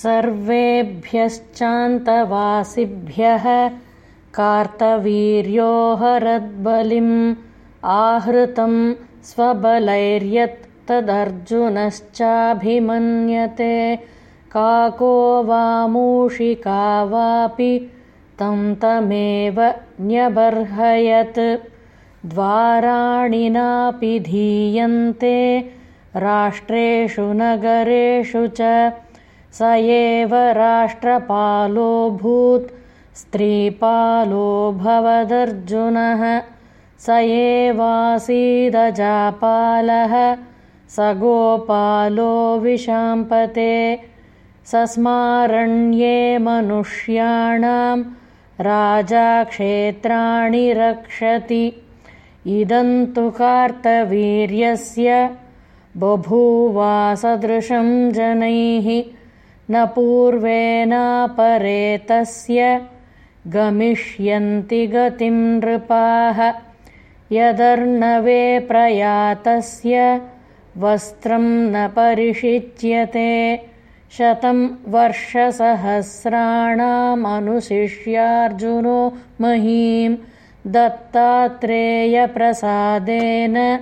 सर्वेभ्यश्चान्तवासिभ्यः कार्तवीर्योहरद्बलिम् आहृतं स्वबलैर्यत्तदर्जुनश्चाभिमन्यते काको वा मूषिका वापि तं तमेव न्यबर्हयत्। द्वाराणि नापि धीयन्ते राष्ट्रेषु नगरेषु च स एव राष्ट्रपालोऽभूत् स्त्रीपालो भवदर्जुनः। स एवासीदजापालः स गोपालो विशाम्पते। सस्मारण्ये मनुष्याणां राजाक्षेत्राणि रक्षति। इदन्तु कार्तवीर्यस्य बभूवासदृशं जनैः न पूर्वेनापरे तस्य गमिष्यन्ति गतिं नृपाः। यदर्णवे प्रयातस्य वस्त्रं न परिषिच्यते। शतं वर्षसहस्राणामनुशिष्यार्जुनो महीं दत्तात्रेयप्रसादेन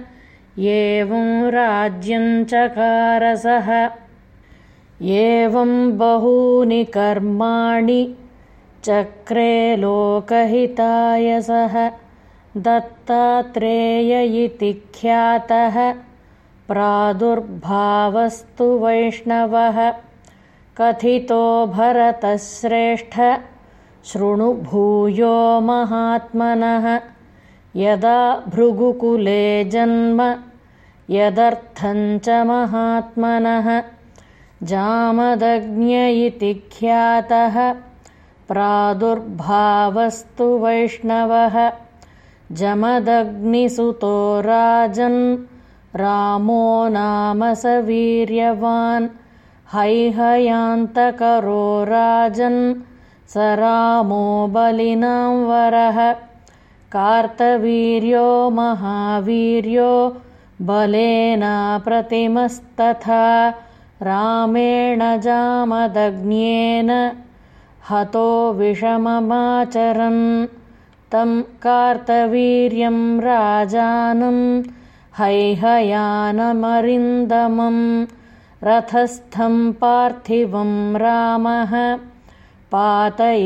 एवं राज्यञ्चकारसः एवं बहूनि कर्माणि चक्रे लोकहिताय सः दत्तात्रेय इति ख्यातः प्रादुर्भावस्तु वैष्णवः। कथितो भरतश्रेष्ठ शृणु भूयो महात्मनः। यदा भृगुकुले जन्म यदर्थञ्च महात्मनः जामदग्न्य इति ख्यातः प्रादुर्भावस्तु वैष्णवः। जमदग्निसुतो राजन् रामो नाम स वीर्यवान्। हैहयान्तकरो राजन् स रामो बलिनां वरः। कार्तवीर्यो महावीर्यो बलेनाप्रतिमस्तथा रामेण जामदग्न्येन हतो विषममाचरन् तं कार्तवीर्यं राजानं हैहयानमरिन्दमं रथस्थं पार्थिवं रामः पातयित्वावधिद्रणे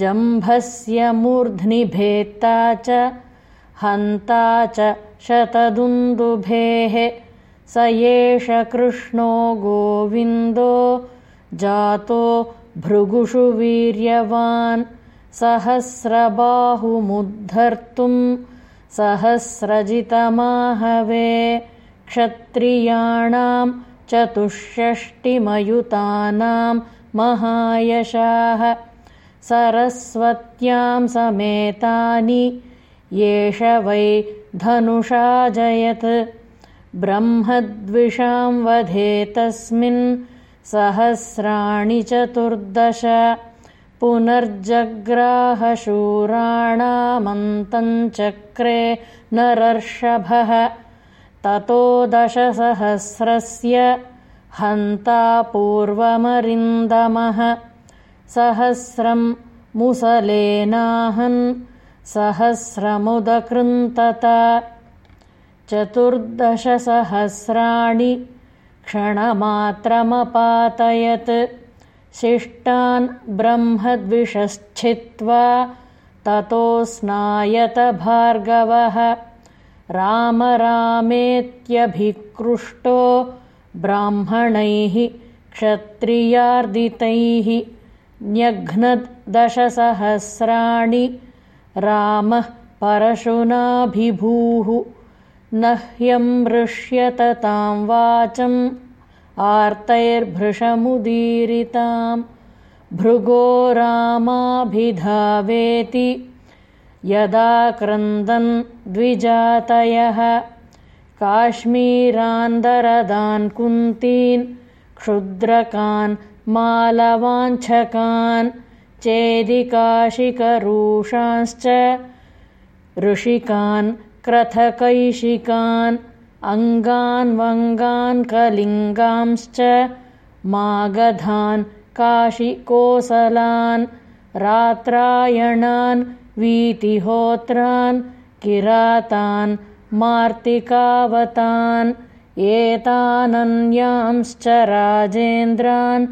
जम्भस्य मूर्ध्नि भेत्ता च हन्ता च शतदुन्दुभेः स एष कृष्णो गोविन्दो जातो भृगुषु वीर्यवान् सहस्रबाहुमुद्धर्तुं सहस्रजितमाहवे क्षत्रियाणां चतुष्षष्टिमयुतानां महायशाः सरस्वत्यां समेतानि एष वै धनुषाजयत् ब्रह्मद्विषां वधे तस्मिन् सहस्राणि चतुर्दश पुनर्जग्राहशूराणामन्तञ्चक्रे नरर्षभः ततो दशसहस्रस्य हन्ता पूर्वमरिन्दमः सहस्रं मुसलेनाहन् सहस्रमुदकृन्तत चतुर्दशसहस्राणि क्षणमात्रमपातयत्। शिष्टान् ब्रह्मद्विषश्छित्वा ततो स्नायत भार्गवः रामेत्यभिकृष्टो ब्राह्मणैः क्षत्रियार्दितैः। न्यघ्नद्दशसहस्राणि रामः परशुनाभिभूः न ह्यमृष्यत तां वाचम् आर्तैर्भृशमुदीरितां भृगो रामाभिधावेति यदा क्रन्दन् द्विजातयः। काश्मीरान्दरदान् कुन्तीन् क्षुद्रकान् मालवाञ्छकान् चेदिकाशिकरूषांश्च ऋषिकान् क्रथकैशिकान् अङ्गान् वङ्गान् कलिङ्गांश्च मागधान् काशिकोसलान् रात्रायणान् वीतिहोत्रान् किरातान् मार्तिकावतान् एतानन्यांश्च राजेन्द्रान्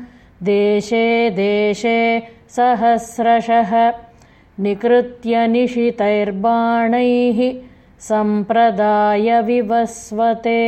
देशे देशे सहस्रशः निकृत्य निशितैर्बाणैः सम्प्रदाय विवस्वते